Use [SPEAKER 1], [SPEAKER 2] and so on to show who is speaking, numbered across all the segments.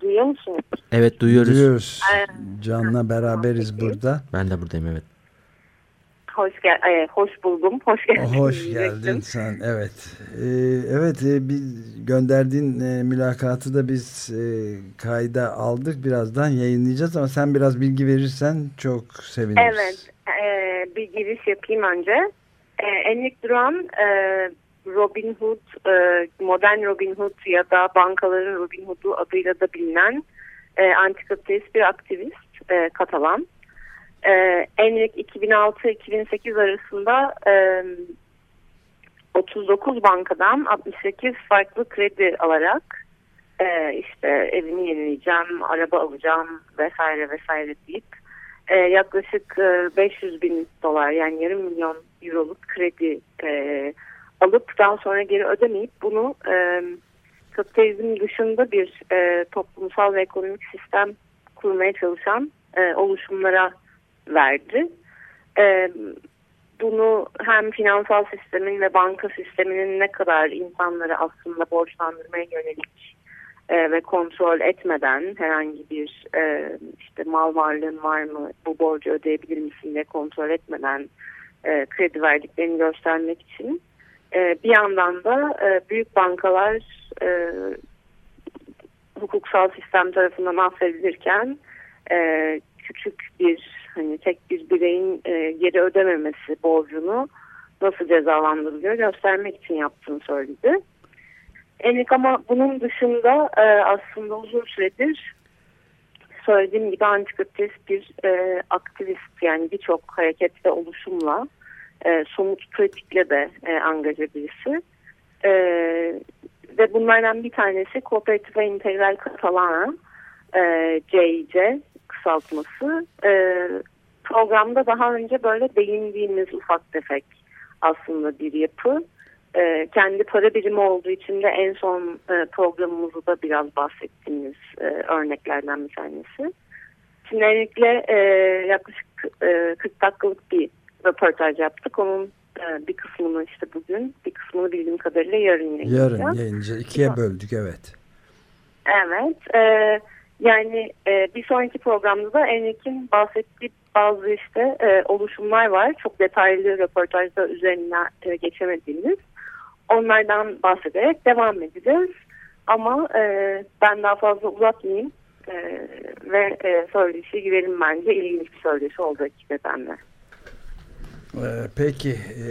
[SPEAKER 1] Duyuyor musunuz?
[SPEAKER 2] Evet duyuyoruz.
[SPEAKER 3] Duyuyoruz. Can'la beraberiz burada.
[SPEAKER 2] Ben de buradayım evet.
[SPEAKER 1] Hoş gel e, hoş buldum. Hoş geldin.
[SPEAKER 3] Hoş
[SPEAKER 1] diyecektim.
[SPEAKER 3] geldin sen. Evet. Ee, evet e, biz gönderdiğin e, mülakatı da biz e, kayda aldık. Birazdan yayınlayacağız ama sen biraz bilgi verirsen çok seviniriz.
[SPEAKER 1] Evet. E, bir giriş yapayım önce. E, Enrik Duran e, Robin Hood, e, modern Robin Hood ya da bankaların Robin Hood'u adıyla da bilinen e, antikapitalist bir aktivist e, Katalan. E, Enrik 2006-2008 arasında e, 39 bankadan 68 farklı kredi alarak e, işte evimi yenileyeceğim, araba alacağım vesaire vesaire deyip e, yaklaşık e, 500 bin dolar yani yarım milyon euroluk kredi e, alıp daha sonra geri ödemeyip bunu e, kapitalizm dışında bir e, toplumsal ve ekonomik sistem kurmaya çalışan e, oluşumlara verdi. E, bunu hem finansal sistemin ve banka sisteminin ne kadar insanları aslında borçlandırmaya yönelik e, ve kontrol etmeden herhangi bir e, işte mal varlığın var mı bu borcu ödeyebilir misin diye kontrol etmeden e, kredi verdiklerini göstermek için e, bir yandan da e, büyük bankalar e, hukuksal sistem tarafından affedilirken e, küçük bir hani tek bir bireyin e, geri ödememesi borcunu nasıl cezalandırılıyor göstermek için yaptığını söyledi. Enik ama bunun dışında aslında uzun süredir söylediğim gibi antikapitalist bir aktivist yani birçok hareket ve oluşumla e, somut pratikle de e, angaja birisi. E, ve bunlardan bir tanesi Kooperatif ve İntegral Katalana e, CIC kısaltması. E, programda daha önce böyle değindiğimiz ufak tefek aslında bir yapı. E, kendi para birimi olduğu için de en son e, programımızda biraz bahsettiğimiz e, örneklerden bir tanesi. Şimdi öncelikle e, yaklaşık e, 40 dakikalık bir röportaj yaptık. Onun e, bir kısmını işte bugün, bir kısmını bildiğim kadarıyla yarın yayınlayacağız.
[SPEAKER 3] Yarın yayınca ikiye böldük evet.
[SPEAKER 1] Evet. E, yani e, bir sonraki programda da Enrik'in bahsettiği bazı işte e, oluşumlar var. Çok detaylı röportajda üzerine e, geçemediğimiz. Onlardan bahsederek devam edeceğiz. Ama e, ben daha fazla uzatmayayım. E, ve e, söyleşi girelim bence. İlginç bir söyleşi olacak nedenle.
[SPEAKER 3] Ee, Peki e,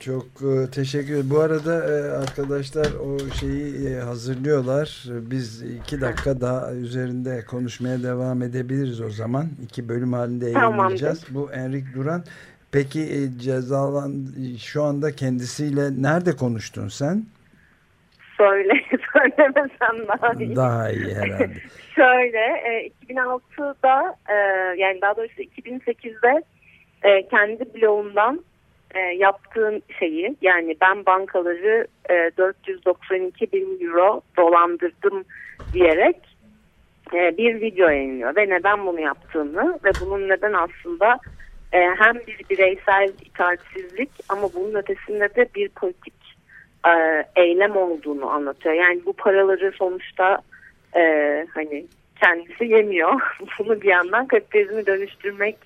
[SPEAKER 3] çok e, teşekkür. Bu arada e, arkadaşlar o şeyi hazırlıyorlar. Biz iki dakika daha üzerinde konuşmaya devam edebiliriz o zaman. İki bölüm halinde yayınlayacağız. Bu Enrik Duran. Peki cezalan şu anda kendisiyle nerede konuştun sen?
[SPEAKER 1] Söyle, söylemesem daha iyi.
[SPEAKER 3] Daha iyi herhalde.
[SPEAKER 1] Şöyle, e, 2006'da e, yani daha doğrusu 2008'de e, kendi blogumdan e, yaptığım şeyi yani ben bankaları e, 492 bin euro dolandırdım diyerek e, bir video yayınlıyor ve neden bunu yaptığını ve bunun neden aslında e, hem bir bireysel itaatsizlik ama bunun ötesinde de bir politik e, eylem olduğunu anlatıyor. Yani bu paraları sonuçta e, hani kendisi yemiyor. Bunu bir yandan kapitalizmi dönüştürmek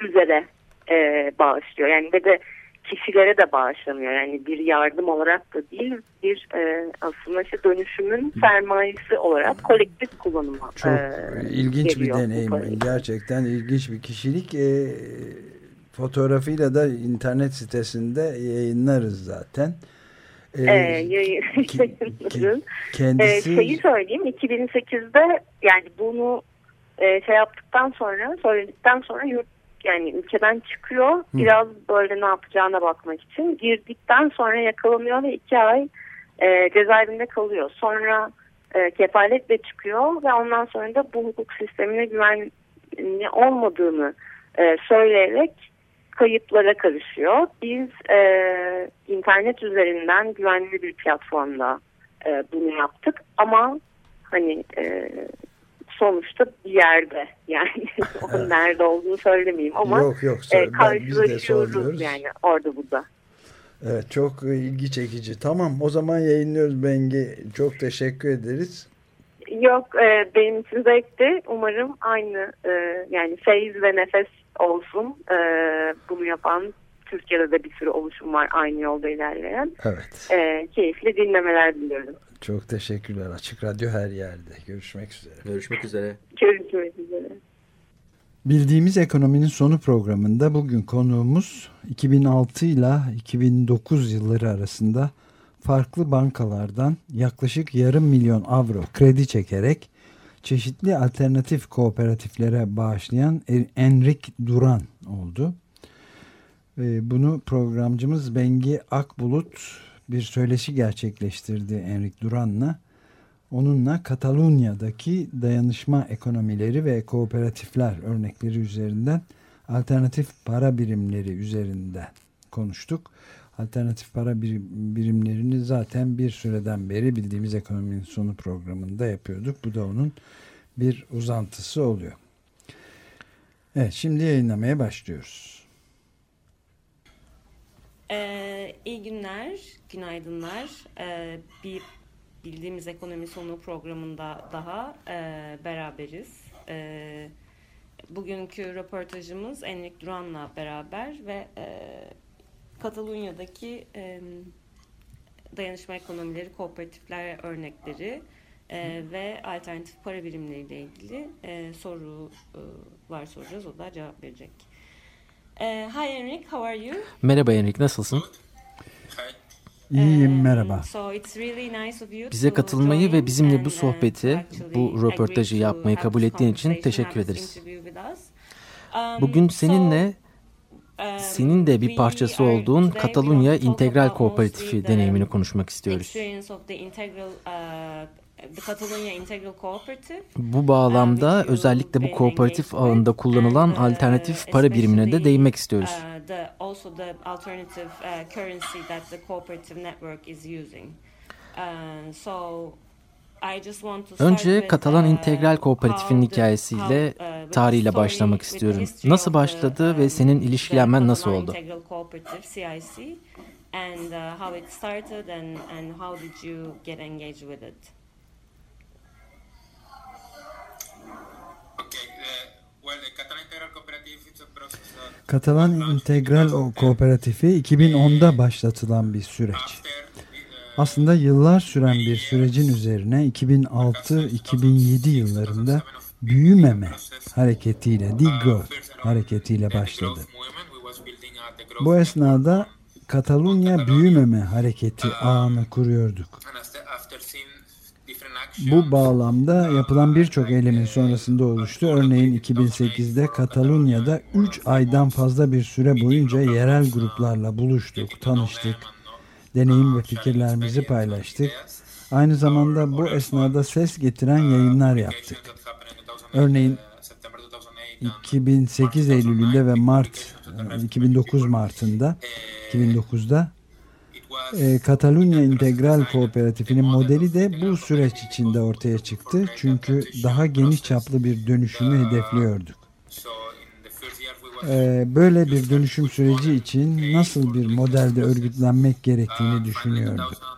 [SPEAKER 1] üzere e, bağışlıyor. Yani ve de kişilere de bağışlamıyor. Yani bir yardım olarak da değil bir e, aslında işte dönüşümün sermayesi olarak kolektif kullanıma
[SPEAKER 3] Çok
[SPEAKER 1] e,
[SPEAKER 3] ilginç bir
[SPEAKER 1] geliyor
[SPEAKER 3] deneyim. Gerçekten ilginç bir kişilik. E, fotoğrafıyla da internet sitesinde yayınlarız zaten. E,
[SPEAKER 1] E,
[SPEAKER 3] ki-.
[SPEAKER 1] Ee,
[SPEAKER 3] kendisi
[SPEAKER 1] şeyi söyleyeyim 2008'de yani bunu e, şey yaptıktan sonra söyledikten sonra yurt yani ülkeden çıkıyor biraz böyle ne yapacağına bakmak için girdikten sonra yakalanıyor ve iki ay e, cezaevinde kalıyor. Sonra e, kefaletle çıkıyor ve ondan sonra da bu hukuk sistemine güvenli olmadığını e, söyleyerek kayıplara karışıyor. Biz e, internet üzerinden güvenli bir platformda e, bunu yaptık ama hani e, sonuçta bir yerde yani onun nerede olduğunu söylemeyeyim ama
[SPEAKER 3] Yok yok
[SPEAKER 1] e, karşılaşıyoruz yani orada burada.
[SPEAKER 3] Evet çok ilgi çekici. Tamam o zaman yayınlıyoruz Bengi. Çok teşekkür ederiz.
[SPEAKER 1] Yok e, benim için zevkti. Umarım aynı e, yani feyiz ve nefes olsun. E, bunu yapan Türkiye'de de bir sürü oluşum var aynı yolda ilerleyen.
[SPEAKER 3] Evet.
[SPEAKER 1] E, keyifli dinlemeler diliyorum.
[SPEAKER 3] Çok teşekkürler. Açık Radyo her yerde. Görüşmek üzere.
[SPEAKER 2] Görüşmek üzere.
[SPEAKER 1] Görüşmek üzere.
[SPEAKER 3] Bildiğimiz Ekonominin Sonu programında bugün konuğumuz 2006 ile 2009 yılları arasında farklı bankalardan yaklaşık yarım milyon avro kredi çekerek çeşitli alternatif kooperatiflere bağışlayan Enrik Duran oldu. Ee, Bunu programcımız Bengi Akbulut bir söyleşi gerçekleştirdi Enrik Duran'la. Onunla Katalunya'daki dayanışma ekonomileri ve kooperatifler örnekleri üzerinden alternatif para birimleri üzerinden konuştuk. Alternatif para birimlerini zaten bir süreden beri bildiğimiz ekonominin sonu programında yapıyorduk. Bu da onun bir uzantısı oluyor. Evet şimdi yayınlamaya başlıyoruz.
[SPEAKER 4] Ee, iyi günler, günaydınlar. Ee, bir bildiğimiz ekonomi sonu programında daha e, beraberiz. E, bugünkü röportajımız Enrik Duran'la beraber ve e, Katalunya'daki e, dayanışma ekonomileri, kooperatifler örnekleri e, ve alternatif para birimleriyle ilgili e, sorular soracağız. O da cevap verecek. E, hi Enrik, how are you?
[SPEAKER 2] Merhaba Enrik, nasılsın?
[SPEAKER 3] İyiyim, merhaba.
[SPEAKER 2] Bize katılmayı ve bizimle bu sohbeti, bu röportajı yapmayı kabul ettiğin için teşekkür ederiz. Bugün seninle senin de bir parçası olduğun Katalunya İntegral Kooperatifi deneyimini konuşmak istiyoruz. Bu bağlamda özellikle bu kooperatif ağında kullanılan alternatif para birimine de değinmek istiyoruz. Önce Katalan İntegral Kooperatif'in hikayesiyle, tarihiyle başlamak istiyorum. Nasıl başladı ve senin ilişkilenmen nasıl oldu?
[SPEAKER 4] and uh, how it started and, and how did you get engaged with it?
[SPEAKER 3] Katalan İntegral Kooperatifi 2010'da başlatılan bir süreç. Aslında yıllar süren bir sürecin üzerine 2006-2007 yıllarında büyümeme hareketiyle, degrowth hareketiyle başladı. Bu esnada Katalunya büyümeme hareketi ağını kuruyorduk. Bu bağlamda yapılan birçok eylemin sonrasında oluştu. Örneğin 2008'de Katalunya'da 3 aydan fazla bir süre boyunca yerel gruplarla buluştuk, tanıştık, deneyim ve fikirlerimizi paylaştık. Aynı zamanda bu esnada ses getiren yayınlar yaptık. Örneğin 2008 Eylül'ünde ve Mart 2009 Mart'ında 2009'da e, Katalunya İntegral Kooperatifinin modeli de bu süreç içinde ortaya çıktı. Çünkü daha geniş çaplı bir dönüşümü hedefliyorduk. E, böyle bir dönüşüm süreci için nasıl bir modelde örgütlenmek gerektiğini düşünüyorduk.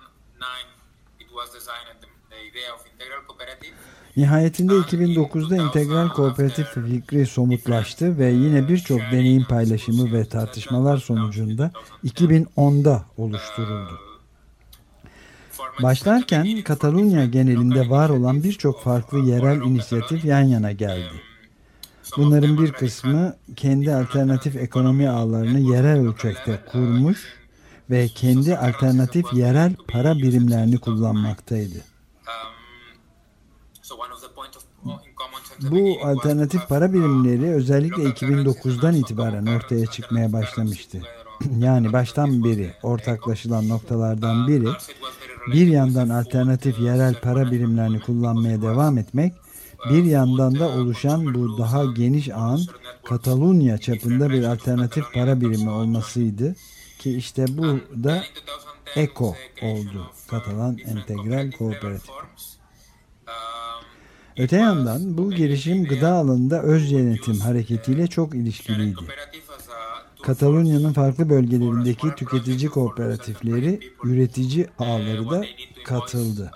[SPEAKER 3] Nihayetinde 2009'da integral kooperatif fikri somutlaştı ve yine birçok deneyim paylaşımı ve tartışmalar sonucunda 2010'da oluşturuldu. Başlarken Katalunya genelinde var olan birçok farklı yerel inisiyatif yan yana geldi. Bunların bir kısmı kendi alternatif ekonomi ağlarını yerel ölçekte kurmuş ve kendi alternatif yerel para birimlerini kullanmaktaydı. Bu alternatif para birimleri özellikle 2009'dan itibaren ortaya çıkmaya başlamıştı. Yani baştan beri ortaklaşılan noktalardan biri bir yandan alternatif yerel para birimlerini kullanmaya devam etmek, bir yandan da oluşan bu daha geniş ağın Katalunya çapında bir alternatif para birimi olmasıydı ki işte bu da ECO oldu. Katalan Entegral Kooperatif. Öte yandan bu girişim gıda alanında öz yönetim hareketiyle çok ilişkiliydi. Katalunya'nın farklı bölgelerindeki tüketici kooperatifleri, üretici ağları da katıldı.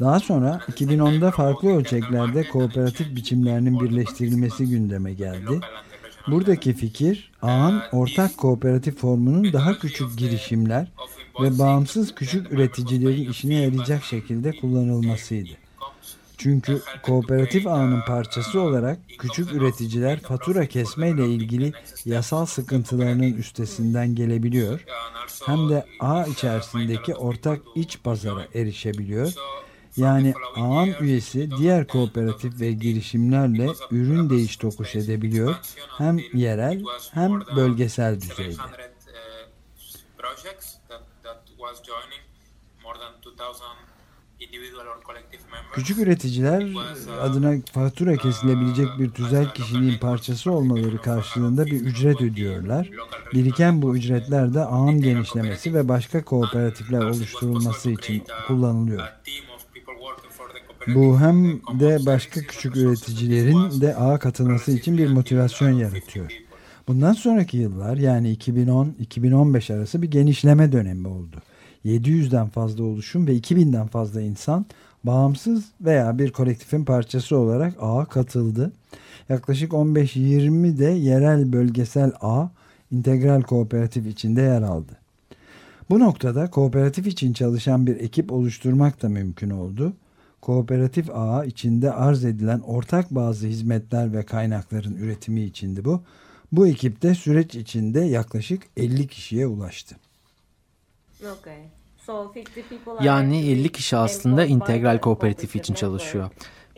[SPEAKER 3] Daha sonra 2010'da farklı ölçeklerde kooperatif biçimlerinin birleştirilmesi gündeme geldi. Buradaki fikir ağın ortak kooperatif formunun daha küçük girişimler ve bağımsız küçük üreticilerin işine yarayacak şekilde kullanılmasıydı. Çünkü kooperatif ağının parçası olarak küçük üreticiler fatura kesme ile ilgili yasal sıkıntılarının üstesinden gelebiliyor. Hem de ağ içerisindeki ortak iç pazara erişebiliyor. Yani ağın üyesi diğer kooperatif ve girişimlerle ürün değiş tokuş edebiliyor. Hem yerel hem bölgesel düzeyde. Küçük üreticiler adına fatura kesilebilecek bir tüzel kişiliğin parçası olmaları karşılığında bir ücret ödüyorlar. Biriken bu ücretler de ağın genişlemesi ve başka kooperatifler oluşturulması için kullanılıyor. Bu hem de başka küçük üreticilerin de ağa katılması için bir motivasyon yaratıyor. Bundan sonraki yıllar yani 2010-2015 arası bir genişleme dönemi oldu. 700'den fazla oluşum ve 2000'den fazla insan bağımsız veya bir kolektifin parçası olarak ağa katıldı. Yaklaşık 15-20 de yerel bölgesel ağ integral kooperatif içinde yer aldı. Bu noktada kooperatif için çalışan bir ekip oluşturmak da mümkün oldu. Kooperatif ağı içinde arz edilen ortak bazı hizmetler ve kaynakların üretimi içindi bu. Bu ekipte süreç içinde yaklaşık 50 kişiye ulaştı.
[SPEAKER 2] Yani 50 kişi aslında integral kooperatif için çalışıyor.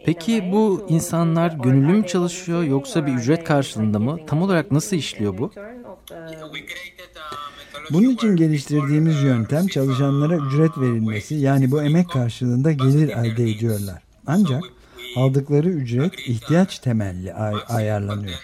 [SPEAKER 2] Peki bu insanlar gönüllü mü çalışıyor yoksa bir ücret karşılığında mı? Tam olarak nasıl işliyor bu?
[SPEAKER 3] Bunun için geliştirdiğimiz yöntem çalışanlara ücret verilmesi yani bu emek karşılığında gelir elde ediyorlar. Ancak aldıkları ücret ihtiyaç temelli ay ayarlanıyor.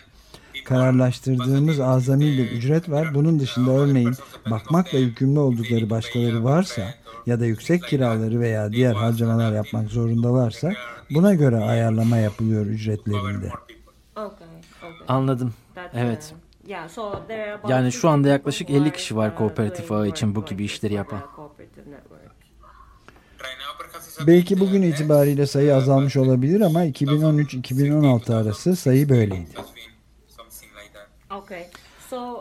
[SPEAKER 3] Kararlaştırdığımız azami bir ücret var. Bunun dışında örneğin bakmakla yükümlü oldukları başkaları varsa ya da yüksek kiraları veya diğer harcamalar yapmak zorundalarsa buna göre ayarlama yapılıyor ücretlerinde.
[SPEAKER 2] Anladım. Evet. Yani şu anda yaklaşık 50 kişi var kooperatif ağı için bu gibi işleri yapan.
[SPEAKER 3] Belki bugün itibariyle sayı azalmış olabilir ama 2013-2016 arası sayı böyleydi.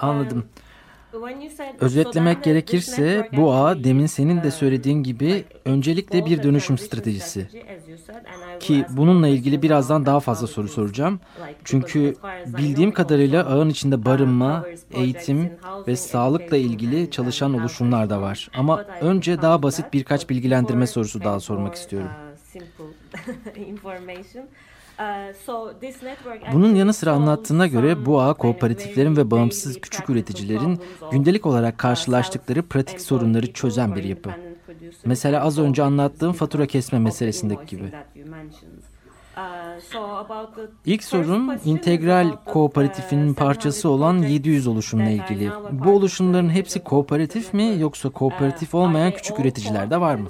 [SPEAKER 2] Anladım. Özetlemek gerekirse bu ağ demin senin de söylediğin gibi öncelikle bir dönüşüm stratejisi. Ki bununla ilgili birazdan daha fazla soru soracağım. Çünkü bildiğim kadarıyla ağın içinde barınma, eğitim ve sağlıkla ilgili çalışan oluşumlar da var. Ama önce daha basit birkaç bilgilendirme sorusu daha sormak istiyorum. Bunun yanı sıra anlattığına göre bu ağ kooperatiflerin ve bağımsız küçük üreticilerin gündelik olarak karşılaştıkları pratik sorunları çözen bir yapı. Mesela az önce anlattığım fatura kesme meselesindeki gibi. İlk sorum integral kooperatifinin parçası olan 700 oluşumla ilgili. Bu oluşumların hepsi kooperatif mi yoksa kooperatif olmayan küçük üreticiler de var mı?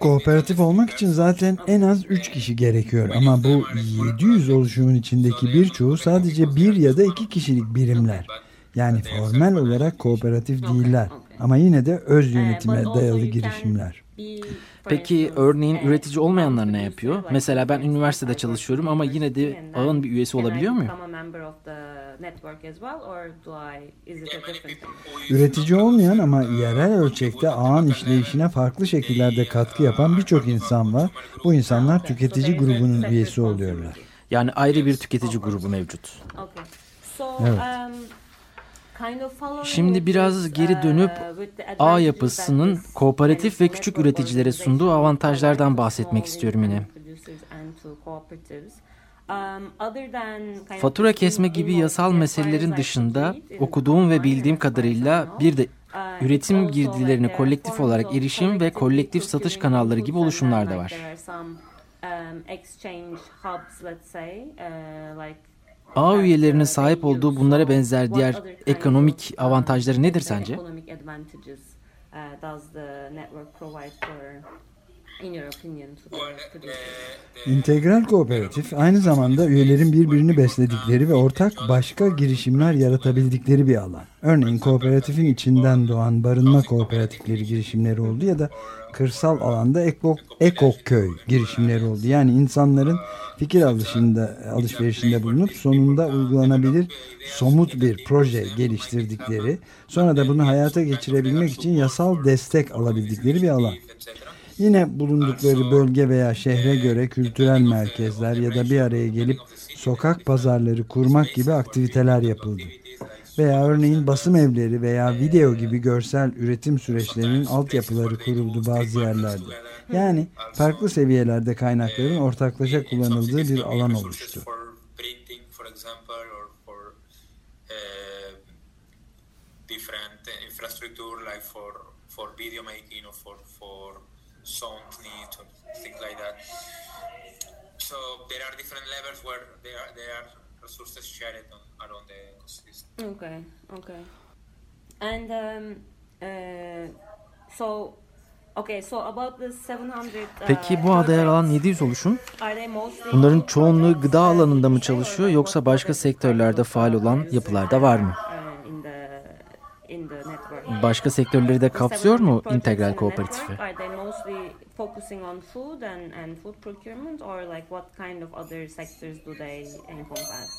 [SPEAKER 3] Kooperatif olmak için zaten en az 3 kişi gerekiyor. Ama bu 700 oluşumun içindeki birçoğu sadece bir ya da iki kişilik birimler. Yani formel olarak kooperatif değiller. ama yine de öz yönetime dayalı girişimler.
[SPEAKER 2] Peki örneğin üretici olmayanlar ne yapıyor? Mesela ben üniversitede çalışıyorum ama yine de ağın bir üyesi olabiliyor muyum?
[SPEAKER 3] Üretici olmayan ama yerel ölçekte ağın işleyişine farklı şekillerde katkı yapan birçok insan var. Bu insanlar tüketici grubunun üyesi oluyorlar.
[SPEAKER 2] Yani ayrı bir tüketici grubu mevcut.
[SPEAKER 3] Evet.
[SPEAKER 2] Şimdi biraz geri dönüp ağ yapısının kooperatif ve küçük üreticilere sunduğu avantajlardan bahsetmek istiyorum yine. Fatura kesme gibi yasal meselelerin dışında okuduğum ve bildiğim kadarıyla bir de üretim girdilerine kolektif olarak erişim ve kolektif satış kanalları gibi oluşumlar da var. Ağ üyelerinin sahip olduğu bunlara benzer diğer ekonomik avantajları nedir sence?
[SPEAKER 3] İntegral kooperatif aynı zamanda üyelerin birbirini besledikleri ve ortak başka girişimler yaratabildikleri bir alan. Örneğin kooperatifin içinden doğan barınma kooperatifleri girişimleri oldu ya da kırsal alanda eko, ekoköy girişimleri oldu. Yani insanların fikir alışında, alışverişinde bulunup sonunda uygulanabilir somut bir proje geliştirdikleri, sonra da bunu hayata geçirebilmek için yasal destek alabildikleri bir alan. Yine bulundukları bölge veya şehre göre kültürel merkezler ya da bir araya gelip sokak pazarları kurmak gibi aktiviteler yapıldı. Veya örneğin basım evleri veya video gibi görsel üretim süreçlerinin altyapıları kuruldu bazı yerlerde. Yani farklı seviyelerde kaynakların ortaklaşa kullanıldığı bir alan oluştu. video making or for for sound needs or things like that. So there are different levels where there are there are resources shared on, around the ecosystem.
[SPEAKER 4] Okay, okay. And um, uh, so Okay, so about the 700, uh,
[SPEAKER 2] Peki bu adaya yer alan 700 oluşum bunların çoğunluğu gıda alanında mı çalışıyor yoksa başka sektörlerde faal olan yapılar da var mı? Başka sektörleri de kapsıyor mu integral kooperatifi?
[SPEAKER 4] Focusing on food and, and food procurement or like what kind of other sectors do they encompass?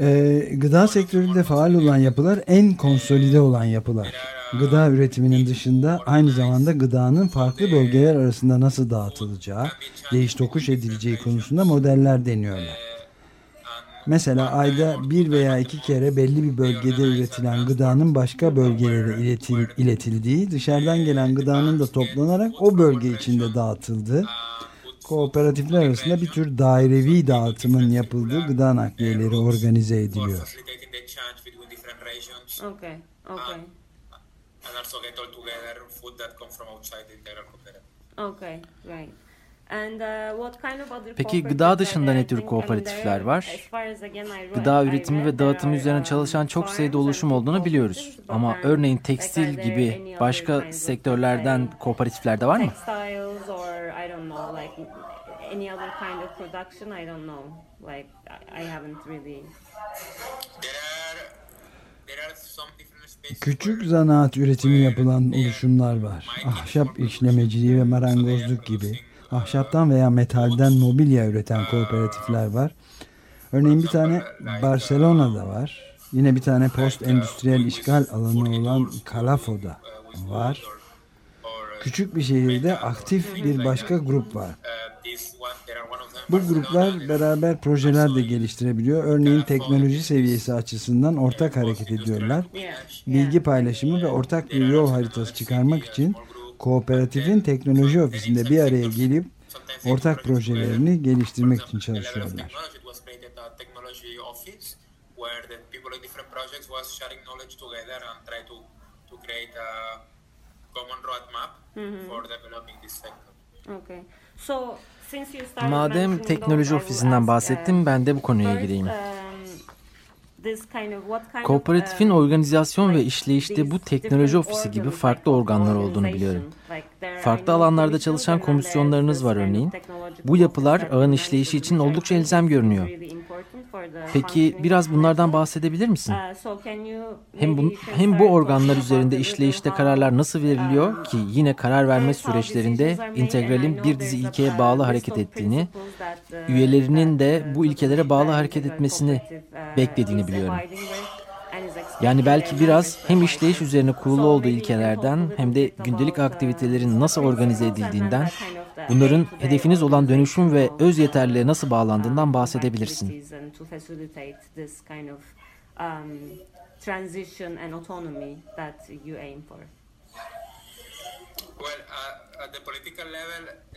[SPEAKER 3] Ee, gıda sektöründe faal olan yapılar en konsolide olan yapılar. Gıda üretiminin dışında aynı zamanda gıdanın farklı bölgeler arasında nasıl dağıtılacağı, değiş tokuş edileceği konusunda modeller deniyorlar. Mesela ayda bir veya iki kere belli bir bölgede üretilen gıdanın başka bölgelere iletil, iletildiği, dışarıdan gelen gıdanın da toplanarak o bölge içinde dağıtıldığı, kooperatifler arasında bir tür dairevi dağıtımın yapıldığı gıda nakliyeleri organize ediliyor.
[SPEAKER 4] Okay, okay. Okay, right. Uh,
[SPEAKER 2] Peki gıda dışında ne tür kooperatifler var? Gıda üretimi ve dağıtımı üzerine çalışan çok sayıda oluşum olduğunu biliyoruz. Ama örneğin tekstil gibi başka sektörlerden kooperatifler de var mı?
[SPEAKER 3] Küçük zanaat üretimi yapılan oluşumlar var. Ahşap işlemeciliği ve marangozluk gibi ahşaptan veya metalden mobilya üreten kooperatifler var. Örneğin bir tane Barcelona'da var. Yine bir tane post endüstriyel işgal alanı olan Calafo'da var. Küçük bir şehirde aktif bir başka grup var. Bu gruplar beraber projeler de geliştirebiliyor. Örneğin teknoloji seviyesi açısından ortak hareket ediyorlar. Bilgi paylaşımı ve ortak bir yol haritası çıkarmak için kooperatifin teknoloji ofisinde bir araya gelip ortak projelerini geliştirmek için çalışıyorlar.
[SPEAKER 2] Madem teknoloji ofisinden bahsettim ben de bu konuya gireyim. Kooperatifin organizasyon ve işleyişte bu teknoloji ofisi gibi farklı organlar olduğunu biliyorum. Farklı alanlarda çalışan komisyonlarınız var örneğin. Bu yapılar ağın işleyişi için oldukça elzem görünüyor. Peki biraz bunlardan bahsedebilir misin? Hem bu, hem bu organlar üzerinde işleyişte kararlar nasıl veriliyor ki yine karar verme süreçlerinde integralin bir dizi ilkeye bağlı hareket ettiğini, üyelerinin de bu ilkelere bağlı hareket etmesini beklediğini biliyorum. Yani belki biraz hem işleyiş üzerine kurulu olduğu ilkelerden hem de gündelik aktivitelerin nasıl organize edildiğinden, bunların hedefiniz olan dönüşüm ve öz yeterliğe nasıl bağlandığından bahsedebilirsin.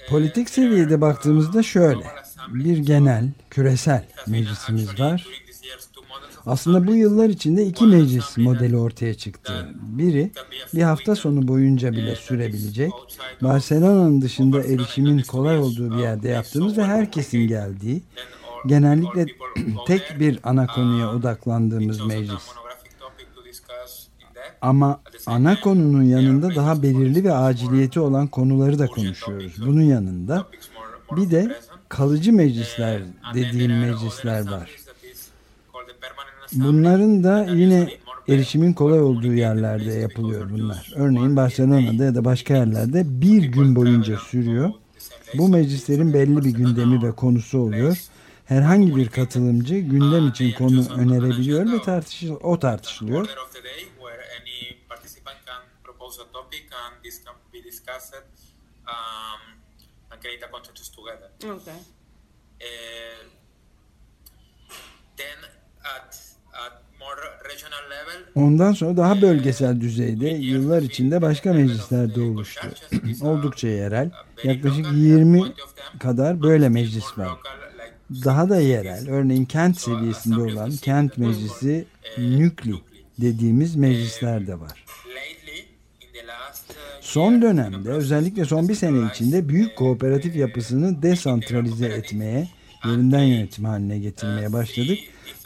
[SPEAKER 3] Politik seviyede baktığımızda şöyle. Bir genel, küresel meclisimiz var. Aslında bu yıllar içinde iki meclis modeli ortaya çıktı. Biri bir hafta sonu boyunca bile sürebilecek. Barcelona'nın dışında erişimin kolay olduğu bir yerde yaptığımız ve herkesin geldiği, genellikle tek bir ana konuya odaklandığımız meclis. Ama ana konunun yanında daha belirli ve aciliyeti olan konuları da konuşuyoruz. Bunun yanında bir de kalıcı meclisler dediğim meclisler var. Bunların da yine erişimin kolay olduğu yerlerde yapılıyor bunlar. Örneğin Barcelona'da ya da başka yerlerde bir gün boyunca sürüyor. Bu meclislerin belli bir gündemi ve konusu oluyor. Herhangi bir katılımcı gündem için konu önerebiliyor ve tartışıl o tartışılıyor.
[SPEAKER 4] Okay.
[SPEAKER 3] Ondan sonra daha bölgesel düzeyde yıllar içinde başka meclisler de oluştu. Oldukça yerel. Yaklaşık 20 kadar böyle meclis var. Daha da yerel, örneğin kent seviyesinde olan kent meclisi nükli dediğimiz meclisler de var. Son dönemde özellikle son bir sene içinde büyük kooperatif yapısını desantralize etmeye, yerinden yönetim haline getirmeye başladık.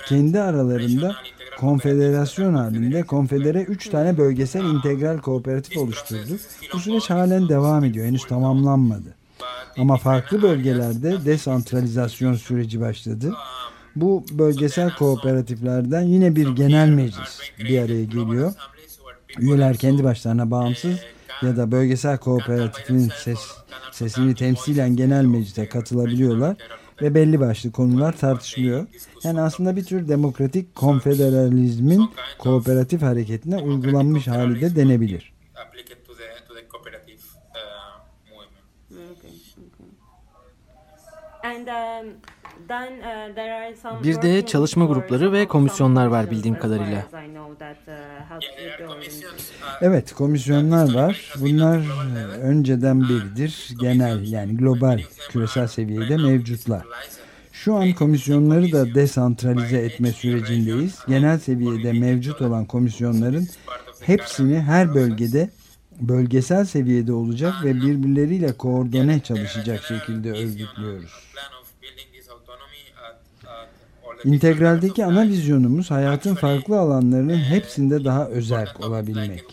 [SPEAKER 3] Kendi aralarında konfederasyon halinde konfedere 3 tane bölgesel integral kooperatif oluşturduk. Bu süreç halen devam ediyor. Henüz tamamlanmadı. Ama farklı bölgelerde desantralizasyon süreci başladı. Bu bölgesel kooperatiflerden yine bir genel meclis bir araya geliyor. Üyeler kendi başlarına bağımsız ya da bölgesel kooperatifin ses, sesini temsilen genel meclise katılabiliyorlar ve belli başlı konular tartışılıyor. Yani aslında bir tür demokratik konfederalizmin kooperatif hareketine uygulanmış hali de denebilir.
[SPEAKER 2] Bir de çalışma grupları ve komisyonlar var bildiğim kadarıyla.
[SPEAKER 3] Evet, komisyonlar var. Bunlar önceden beridir genel yani global küresel seviyede mevcutlar. Şu an komisyonları da desantralize etme sürecindeyiz. Genel seviyede mevcut olan komisyonların hepsini her bölgede bölgesel seviyede olacak ve birbirleriyle koordine çalışacak şekilde örgütlüyoruz. İntegraldeki ana vizyonumuz hayatın farklı alanlarının hepsinde daha özerk olabilmek.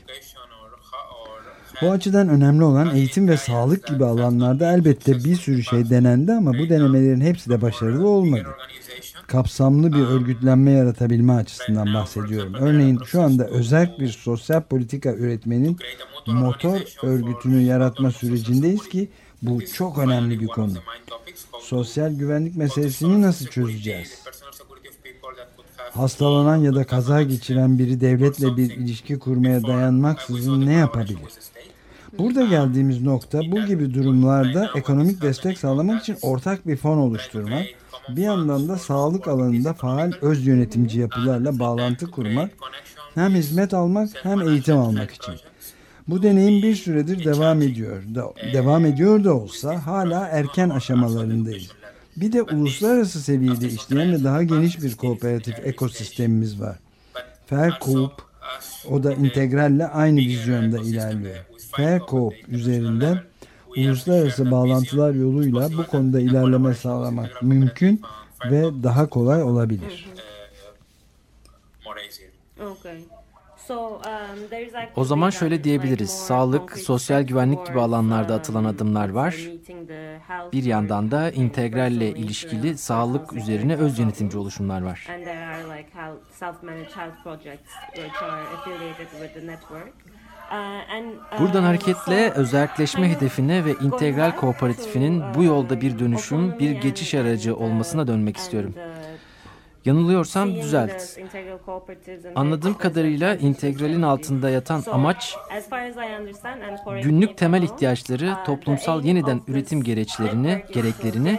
[SPEAKER 3] Bu açıdan önemli olan eğitim ve sağlık gibi alanlarda elbette bir sürü şey denendi ama bu denemelerin hepsi de başarılı olmadı. Kapsamlı bir örgütlenme yaratabilme açısından bahsediyorum. Örneğin şu anda özerk bir sosyal politika üretmenin motor örgütünü yaratma sürecindeyiz ki bu çok önemli bir konu. Sosyal güvenlik meselesini nasıl çözeceğiz? Hastalanan ya da kaza geçiren biri devletle bir ilişki kurmaya dayanmaksızın ne yapabilir? Burada geldiğimiz nokta bu gibi durumlarda ekonomik destek sağlamak için ortak bir fon oluşturmak, bir yandan da sağlık alanında faal öz yönetimci yapılarla bağlantı kurmak, hem hizmet almak hem eğitim almak için. Bu deneyim bir süredir devam ediyor. Da, devam ediyor da olsa hala erken aşamalarındayız. Bir de uluslararası seviyede işleyen ve daha geniş bir kooperatif ekosistemimiz var. Faircoop, o da integralle aynı vizyonda ilerliyor. Faircoop üzerinden uluslararası bağlantılar yoluyla bu konuda ilerleme sağlamak mümkün ve daha kolay olabilir.
[SPEAKER 2] O zaman şöyle diyebiliriz. Sağlık, sosyal güvenlik gibi alanlarda atılan adımlar var. Bir yandan da integralle ilişkili sağlık üzerine öz yönetimci oluşumlar var. Buradan hareketle özelleşme hedefine ve integral kooperatifinin bu yolda bir dönüşüm, bir geçiş aracı olmasına dönmek istiyorum. Yanılıyorsam düzelt. Anladığım kadarıyla integralin altında yatan amaç günlük temel ihtiyaçları, toplumsal yeniden üretim gereçlerini, gereklerini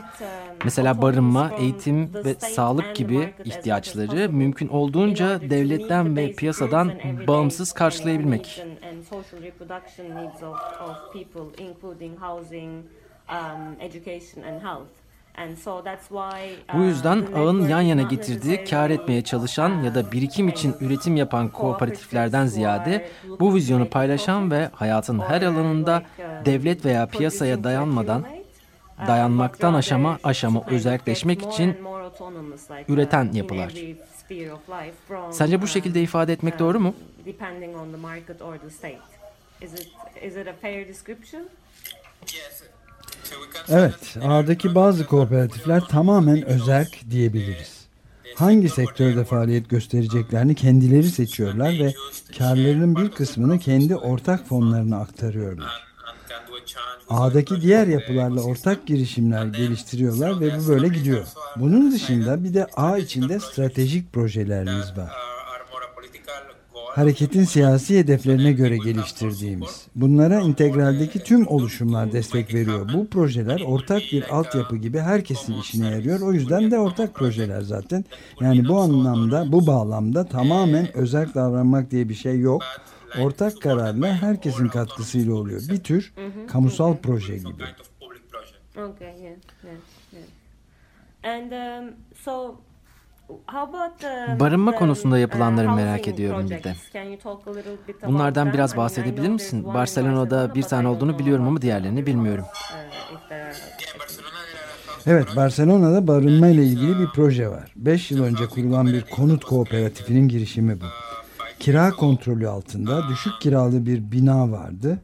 [SPEAKER 2] Mesela barınma, eğitim ve sağlık gibi ihtiyaçları mümkün olduğunca devletten ve piyasadan bağımsız karşılayabilmek. Bu yüzden ağın yan yana getirdiği kar etmeye çalışan ya da birikim için üretim yapan kooperatiflerden ziyade bu vizyonu paylaşan ve hayatın her alanında devlet veya piyasaya dayanmadan dayanmaktan aşama aşama özelleşmek için üreten yapılar. Sence bu şekilde ifade etmek doğru mu?
[SPEAKER 3] Evet, ağdaki bazı kooperatifler tamamen özerk diyebiliriz. Hangi sektörde faaliyet göstereceklerini kendileri seçiyorlar ve karlarının bir kısmını kendi ortak fonlarına aktarıyorlar. Ağdaki diğer yapılarla ortak girişimler geliştiriyorlar ve bu böyle gidiyor. Bunun dışında bir de ağ içinde stratejik projelerimiz var hareketin siyasi hedeflerine göre geliştirdiğimiz. Bunlara integraldeki tüm oluşumlar destek veriyor. Bu projeler ortak bir altyapı gibi herkesin işine yarıyor. O yüzden de ortak projeler zaten. Yani bu anlamda, bu bağlamda tamamen özel davranmak diye bir şey yok. Ortak kararla herkesin katkısıyla oluyor. Bir tür kamusal proje gibi.
[SPEAKER 4] Okay, yeah, yeah, yeah. And um, so
[SPEAKER 2] Barınma konusunda yapılanları merak ediyorum bir de. Bunlardan biraz bahsedebilir misin? Barcelona'da bir tane olduğunu biliyorum ama diğerlerini bilmiyorum. Uh,
[SPEAKER 3] evet, Barcelona'da barınma ile ilgili bir proje var. 5 yıl önce kurulan bir konut kooperatifinin girişimi bu. Kira kontrolü altında düşük kiralı bir bina vardı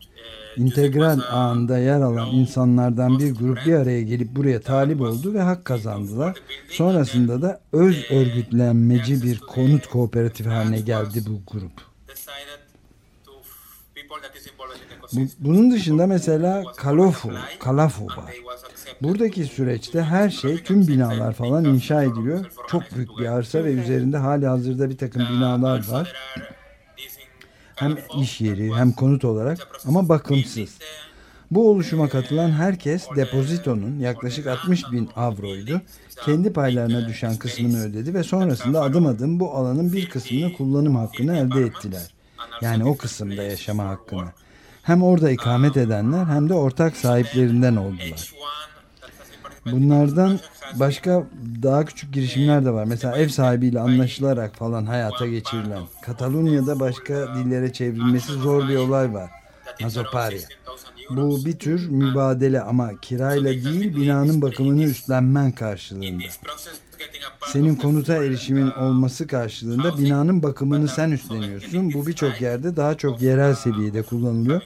[SPEAKER 3] integral ağında yer alan insanlardan bir grup bir araya gelip buraya talip oldu ve hak kazandılar. Sonrasında da öz örgütlenmeci bir konut kooperatifi haline geldi bu grup. Bu, bunun dışında mesela Kalofu, Kalafu var. Buradaki süreçte her şey, tüm binalar falan inşa ediliyor. Çok büyük bir arsa ve üzerinde hali hazırda bir takım binalar var hem iş yeri hem konut olarak ama bakımsız. Bu oluşuma katılan herkes depozitonun yaklaşık 60 bin avroydu. Kendi paylarına düşen kısmını ödedi ve sonrasında adım adım bu alanın bir kısmını kullanım hakkını elde ettiler. Yani o kısımda yaşama hakkını. Hem orada ikamet edenler hem de ortak sahiplerinden oldular. Bunlardan başka daha küçük girişimler de var. Mesela ev sahibiyle anlaşılarak falan hayata geçirilen. Katalunya'da başka dillere çevrilmesi zor bir olay var. Nazoparya. Bu bir tür mübadele ama kirayla değil binanın bakımını üstlenmen karşılığında. Senin konuta erişimin olması karşılığında binanın bakımını sen üstleniyorsun. Bu birçok yerde daha çok yerel seviyede kullanılıyor.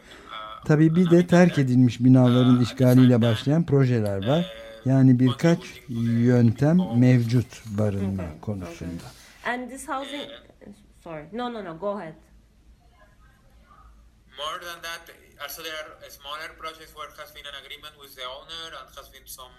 [SPEAKER 3] Tabii bir de terk edilmiş binaların işgaliyle başlayan projeler var. Yani birkaç yöntem mevcut barınma konusunda.
[SPEAKER 4] And this housing sorry. No, no, no, go ahead.
[SPEAKER 5] More than that, also there are smaller projects where has been an agreement with the owner and has been some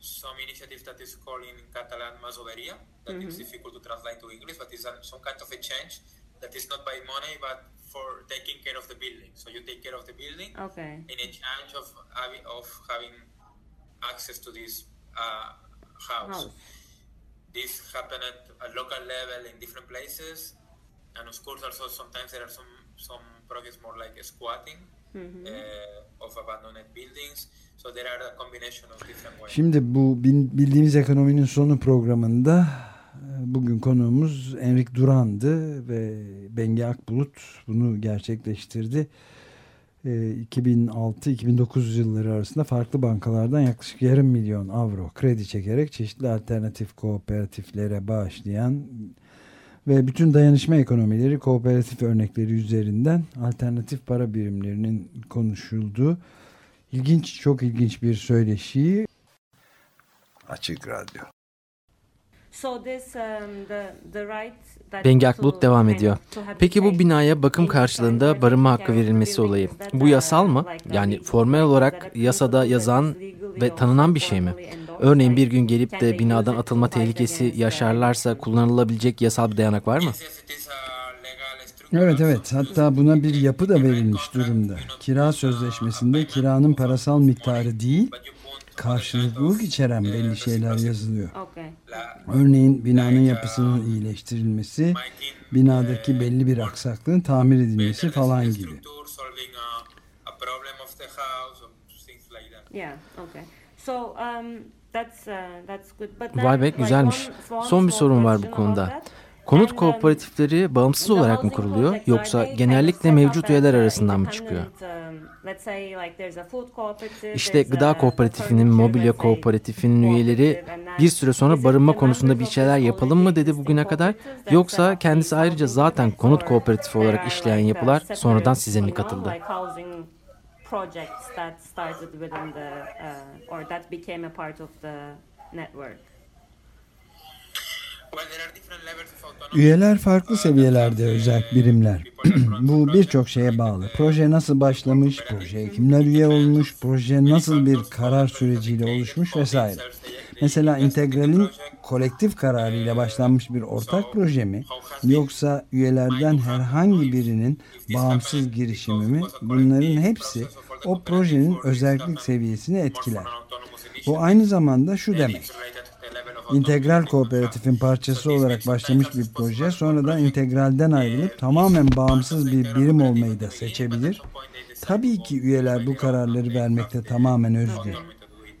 [SPEAKER 5] some initiative that is called in Catalan masoveria that mm -hmm. is difficult to translate to English, but it's a, some kind of a change that is not by money but for taking care of the building. So you take care of the building
[SPEAKER 4] okay.
[SPEAKER 5] in exchange of having of having access to this uh, house. house. This happened at a local level in different places, and of course also sometimes there are some some projects more like squatting mm-hmm. uh, of abandoned buildings.
[SPEAKER 3] Şimdi bu bildiğimiz ekonominin sonu programında e, bugün konuğumuz Enrik Duran'dı ve Bengi Akbulut bunu gerçekleştirdi. 2006-2009 ee, yılları arasında farklı bankalardan yaklaşık yarım milyon avro kredi çekerek çeşitli alternatif kooperatiflere bağışlayan ve bütün dayanışma ekonomileri kooperatif örnekleri üzerinden alternatif para birimlerinin konuşulduğu ilginç, çok ilginç bir söyleşi. Açık Radyo.
[SPEAKER 4] This, um,
[SPEAKER 2] devam ediyor. Peki bu binaya bakım karşılığında barınma hakkı verilmesi olayı bu yasal mı? Yani formel olarak yasada yazan ve tanınan bir şey mi? Örneğin bir gün gelip de binadan atılma tehlikesi yaşarlarsa kullanılabilecek yasal bir dayanak var mı?
[SPEAKER 3] Evet evet hatta buna bir yapı da verilmiş durumda. Kira sözleşmesinde kiranın parasal miktarı değil karşılıklılık içeren belli şeyler yazılıyor. Örneğin binanın yapısının iyileştirilmesi, binadaki belli bir aksaklığın tamir edilmesi falan gibi.
[SPEAKER 2] Vay be güzelmiş. Son bir sorun var bu konuda. Konut kooperatifleri bağımsız olarak mı kuruluyor yoksa genellikle mevcut üyeler arasından mı çıkıyor? İşte gıda kooperatifinin, mobilya kooperatifinin üyeleri bir süre sonra barınma konusunda bir şeyler yapalım mı dedi bugüne kadar yoksa kendisi ayrıca zaten konut kooperatifi olarak işleyen yapılar sonradan size mi katıldı? projects that started within the uh, or that became a part of the network.
[SPEAKER 3] Üyeler farklı seviyelerde özel birimler. Bu birçok şeye bağlı. Proje nasıl başlamış, projeye kimler üye olmuş, proje nasıl bir karar süreciyle oluşmuş vesaire. Mesela integralin kolektif kararıyla başlanmış bir ortak proje mi yoksa üyelerden herhangi birinin bağımsız girişimi mi bunların hepsi o projenin özellik seviyesini etkiler. Bu aynı zamanda şu demek. İntegral kooperatifin parçası olarak başlamış bir proje sonradan integralden ayrılıp tamamen bağımsız bir birim olmayı da seçebilir. Tabii ki üyeler bu kararları vermekte tamamen özgür.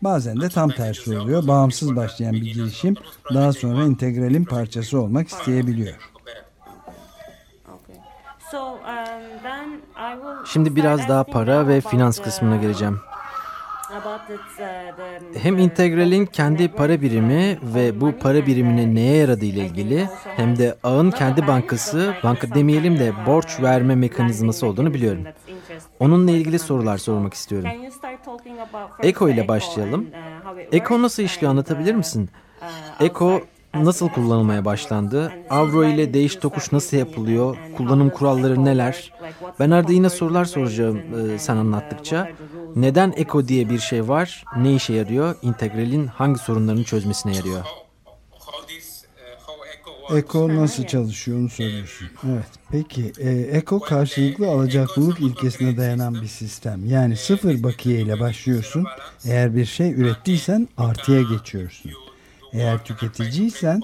[SPEAKER 3] Bazen de tam tersi oluyor. Bağımsız başlayan bir girişim daha sonra integralin parçası olmak isteyebiliyor.
[SPEAKER 2] Şimdi biraz daha para ve finans kısmına geleceğim. Hem integralin kendi para birimi ve bu para biriminin neye yaradığı ile ilgili hem de ağın kendi bankası, banka demeyelim de borç verme mekanizması olduğunu biliyorum. Onunla ilgili sorular sormak istiyorum. Eko ile başlayalım. Eko nasıl işliyor anlatabilir misin? Eko nasıl kullanılmaya başlandı? Avro ile değiş tokuş nasıl yapılıyor? Kullanım kuralları neler? Ben arada yine sorular soracağım e, sen anlattıkça. Neden Eko diye bir şey var? Ne işe yarıyor? İntegralin hangi sorunlarını çözmesine yarıyor?
[SPEAKER 3] Eko nasıl çalışıyor onu soruyorsun. Evet. Peki e, Eko karşılıklı alacaklılık ilkesine dayanan bir sistem. Yani sıfır bakiye ile başlıyorsun. Eğer bir şey ürettiysen artıya geçiyorsun. Eğer tüketiciysen,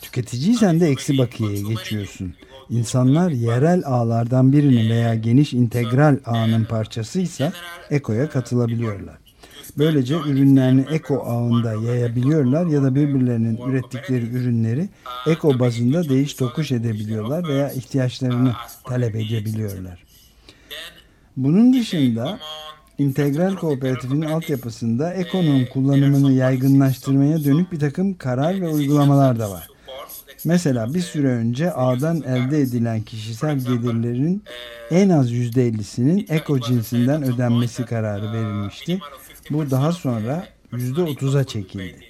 [SPEAKER 3] tüketiciysen de eksi bakiyeye geçiyorsun. İnsanlar yerel ağlardan birinin veya geniş integral ağının parçasıysa ekoya katılabiliyorlar. Böylece ürünlerini eko ağında yayabiliyorlar ya da birbirlerinin ürettikleri ürünleri eko bazında değiş tokuş edebiliyorlar veya ihtiyaçlarını talep edebiliyorlar. Bunun dışında integral kooperatifin altyapısında ekonomi kullanımını yaygınlaştırmaya dönük bir takım karar ve uygulamalar da var. Mesela bir süre önce ağdan elde edilen kişisel gelirlerin en az %50'sinin eko cinsinden ödenmesi kararı verilmişti. Bu daha sonra %30'a çekildi.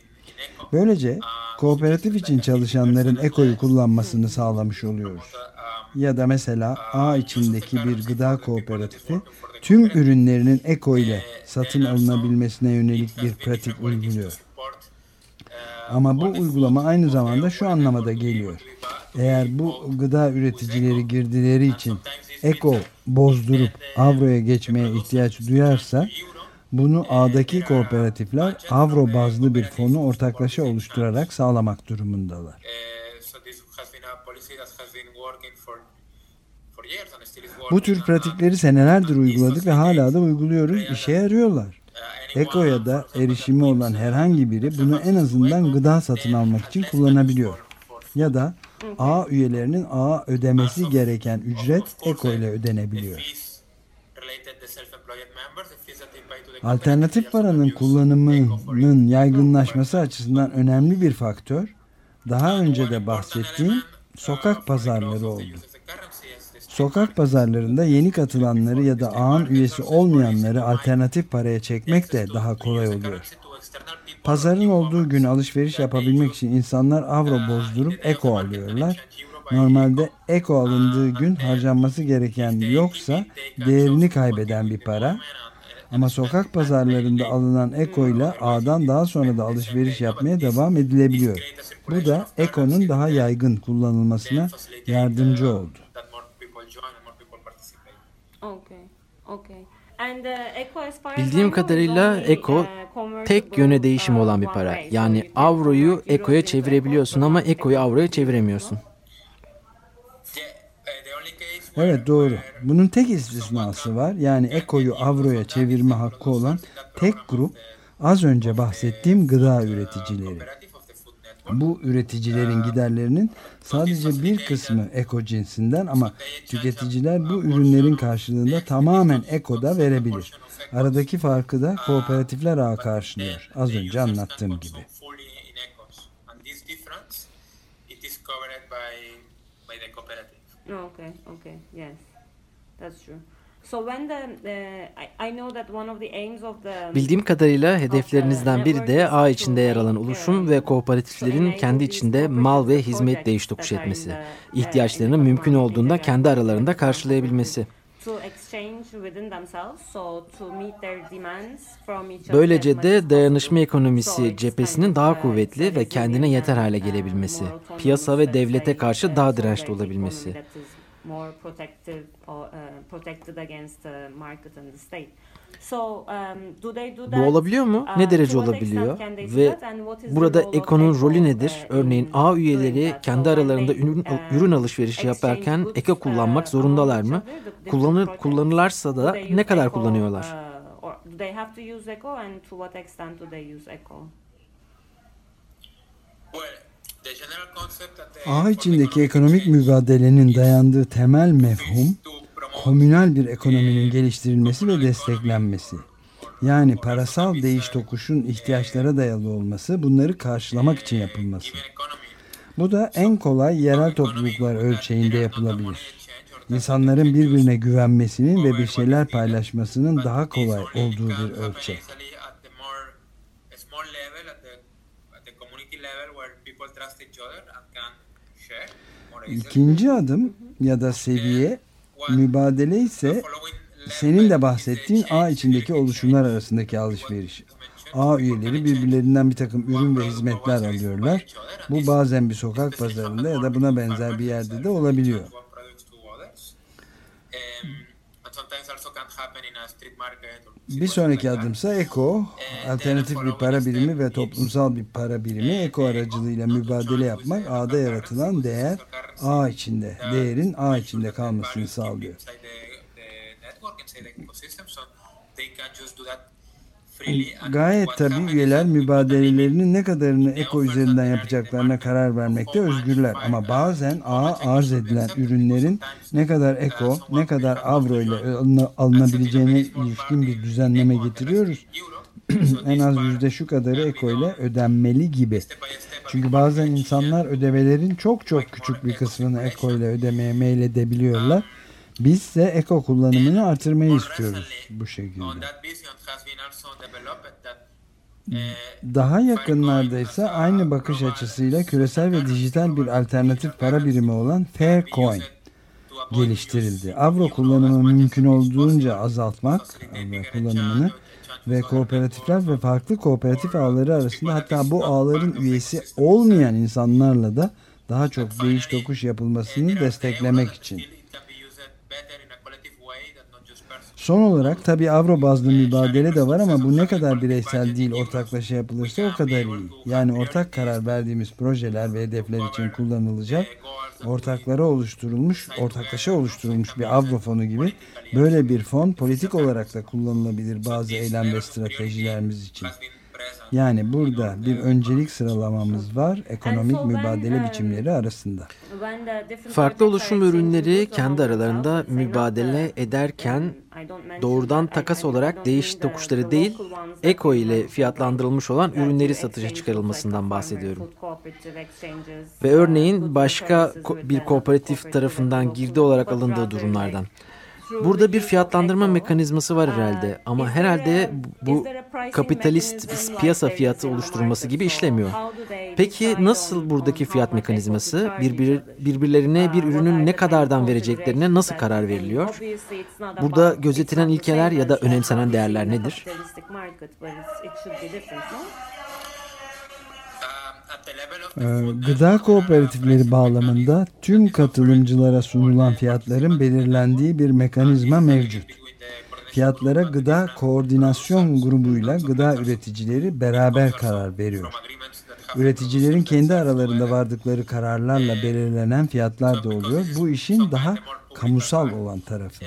[SPEAKER 3] Böylece kooperatif için çalışanların ekoyu kullanmasını sağlamış oluyoruz. Ya da mesela A içindeki bir gıda kooperatifi tüm ürünlerinin eko ile satın alınabilmesine yönelik bir pratik uyguluyor. Ama bu uygulama aynı zamanda şu anlamada geliyor. Eğer bu gıda üreticileri girdileri için eko bozdurup avroya geçmeye ihtiyaç duyarsa bunu A'daki kooperatifler avro bazlı bir fonu ortaklaşa oluşturarak sağlamak durumundalar. Bu tür pratikleri senelerdir uyguladık ve hala da uyguluyoruz. İşe yarıyorlar. Eko'ya da erişimi olan herhangi biri bunu en azından gıda satın almak için kullanabiliyor. Ya da A üyelerinin A ödemesi gereken ücret Eko ile ödenebiliyor. Alternatif paranın kullanımının yaygınlaşması açısından önemli bir faktör, daha önce de bahsettiğim sokak pazarları oldu. Sokak pazarlarında yeni katılanları ya da ağın üyesi olmayanları alternatif paraya çekmek de daha kolay oluyor. Pazarın olduğu gün alışveriş yapabilmek için insanlar avro bozdurup eko alıyorlar. Normalde eko alındığı gün harcanması gereken yoksa değerini kaybeden bir para. Ama sokak pazarlarında alınan eko ile ağdan daha sonra da alışveriş yapmaya devam edilebiliyor. Bu da ekonun daha yaygın kullanılmasına yardımcı oldu.
[SPEAKER 4] Okay, okay.
[SPEAKER 2] Bildiğim kadarıyla Eko tek yöne değişimi olan bir para. Yani avroyu Eko'ya çevirebiliyorsun ama Eko'yu avroya çeviremiyorsun.
[SPEAKER 3] Evet doğru. Bunun tek istisnası var. Yani Eko'yu avroya çevirme hakkı olan tek grup az önce bahsettiğim gıda üreticileri. Bu üreticilerin giderlerinin sadece bir kısmı eko cinsinden ama tüketiciler bu ürünlerin karşılığında tamamen eko da verebilir. Aradaki farkı da kooperatifler ağı karşılıyor. Az önce anlattığım gibi.
[SPEAKER 4] Okay, okay, yes, that's true.
[SPEAKER 2] Bildiğim kadarıyla hedeflerinizden biri de ağ içinde yer alan oluşum ve kooperatiflerin kendi içinde mal ve hizmet değiş tokuş etmesi. İhtiyaçlarını mümkün olduğunda kendi aralarında karşılayabilmesi. Böylece de dayanışma ekonomisi cephesinin daha kuvvetli ve kendine yeter hale gelebilmesi, piyasa ve devlete karşı daha dirençli olabilmesi more protective or uh, protected against the market and the state. So, um, do they do that? Bu olabiliyor mu? Ne uh, derece olabiliyor? Ve burada Eko'nun rolü nedir? Uh, Örneğin A üyeleri kendi aralarında ürün, ürün alışverişi yaparken Eko kullanmak zorundalar mı? Kullanır, kullanırlarsa da ne kadar kullanıyorlar? Do they have to use Echo and to what extent do they use Echo?
[SPEAKER 3] Well, Ağ içindeki ekonomik mübadelenin dayandığı temel mefhum, komünal bir ekonominin geliştirilmesi ve desteklenmesi. Yani parasal değiş tokuşun ihtiyaçlara dayalı olması, bunları karşılamak için yapılması. Bu da en kolay yerel topluluklar ölçeğinde yapılabilir. İnsanların birbirine güvenmesinin ve bir şeyler paylaşmasının daha kolay olduğu bir ölçek. İkinci adım ya da seviye mübadele ise senin de bahsettiğin ağ içindeki oluşumlar arasındaki alışveriş. Ağ üyeleri birbirlerinden bir takım ürün ve hizmetler alıyorlar. Bu bazen bir sokak pazarında ya da buna benzer bir yerde de olabiliyor. Bir sonraki adımsa ECO, alternatif bir para birimi ve toplumsal bir para birimi ECO aracılığıyla mübadele yapmak ağda yaratılan değer ağ içinde, değerin ağ içinde kalmasını sağlıyor. Gayet tabii üyeler mübadelelerinin ne kadarını eko üzerinden yapacaklarına karar vermekte özgürler. Ama bazen ağa arz edilen ürünlerin ne kadar eko, ne kadar avro ile alınabileceğine ilişkin bir düzenleme getiriyoruz. en az yüzde şu kadarı eko ile ödenmeli gibi. Çünkü bazen insanlar ödemelerin çok çok küçük bir kısmını eko ile ödemeye meyledebiliyorlar. Biz ise eko kullanımını artırmayı istiyoruz bu şekilde. Daha yakınlarda ise aynı bakış açısıyla küresel ve dijital bir alternatif para birimi olan Faircoin geliştirildi. Avro kullanımı mümkün olduğunca azaltmak avro kullanımını ve kooperatifler ve farklı kooperatif ağları arasında hatta bu ağların üyesi olmayan insanlarla da daha çok değiş tokuş yapılmasını desteklemek için. Son olarak tabi avro bazlı mübadele de var ama bu ne kadar bireysel değil ortaklaşa yapılırsa o kadar iyi. Yani ortak karar verdiğimiz projeler ve hedefler için kullanılacak ortaklara oluşturulmuş, ortaklaşa oluşturulmuş bir avro fonu gibi böyle bir fon politik olarak da kullanılabilir bazı eylem ve stratejilerimiz için. Yani burada bir öncelik sıralamamız var ekonomik mübadele biçimleri arasında.
[SPEAKER 2] Farklı oluşum ürünleri kendi aralarında mübadele ederken doğrudan takas olarak değiş tokuşları değil, eko ile fiyatlandırılmış olan ürünleri satışa çıkarılmasından bahsediyorum. Ve örneğin başka bir kooperatif tarafından girdi olarak alındığı durumlardan. Burada bir fiyatlandırma mekanizması var herhalde ama herhalde bu kapitalist piyasa fiyatı oluşturulması gibi işlemiyor. Peki nasıl buradaki fiyat mekanizması birbir, birbirlerine bir ürünün ne kadardan vereceklerine nasıl karar veriliyor? Burada gözetilen ilkeler ya da önemsenen değerler nedir?
[SPEAKER 3] Ee, gıda kooperatifleri bağlamında tüm katılımcılara sunulan fiyatların belirlendiği bir mekanizma mevcut. fiyatlara gıda koordinasyon grubuyla gıda üreticileri beraber karar veriyor. Üreticilerin kendi aralarında vardıkları kararlarla belirlenen fiyatlar da oluyor. Bu işin daha kamusal olan tarafı.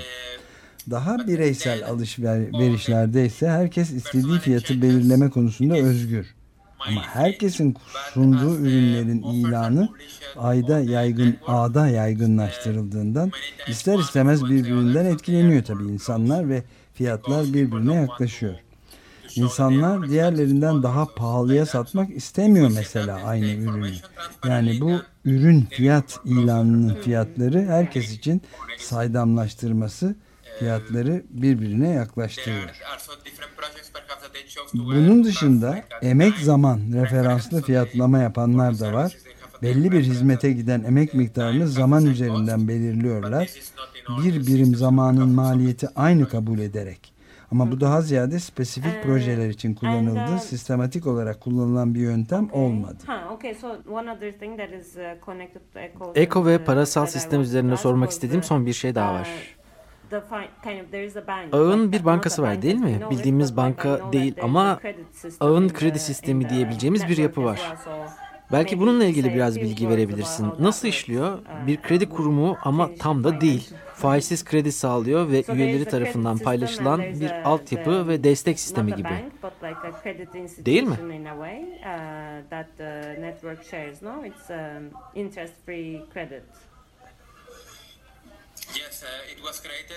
[SPEAKER 3] Daha bireysel alışverişlerde ise herkes istediği fiyatı belirleme konusunda özgür. Ama herkesin sunduğu ürünlerin ilanı ayda yaygın ağda yaygınlaştırıldığından ister istemez birbirinden etkileniyor tabii insanlar ve fiyatlar birbirine yaklaşıyor. İnsanlar diğerlerinden daha pahalıya satmak istemiyor mesela aynı ürünü. Yani bu ürün fiyat ilanının fiyatları herkes için saydamlaştırması fiyatları birbirine yaklaştırıyor. Bunun dışında emek zaman referanslı fiyatlama yapanlar da var. Belli bir hizmete giden emek miktarını zaman üzerinden belirliyorlar. Bir birim zamanın maliyeti aynı kabul ederek. Ama bu daha ziyade spesifik projeler için kullanıldı. Sistematik olarak kullanılan bir yöntem olmadı.
[SPEAKER 2] Eko ve parasal sistem üzerinde sormak istediğim son bir şey daha var. Ağın bir bankası var değil mi? Bildiğimiz banka değil ama ağın kredi sistemi diyebileceğimiz bir yapı var. Belki bununla ilgili biraz bilgi verebilirsin. Nasıl işliyor? Bir kredi kurumu ama tam da değil. Faizsiz kredi sağlıyor ve üyeleri tarafından paylaşılan bir altyapı ve destek sistemi gibi. Değil mi?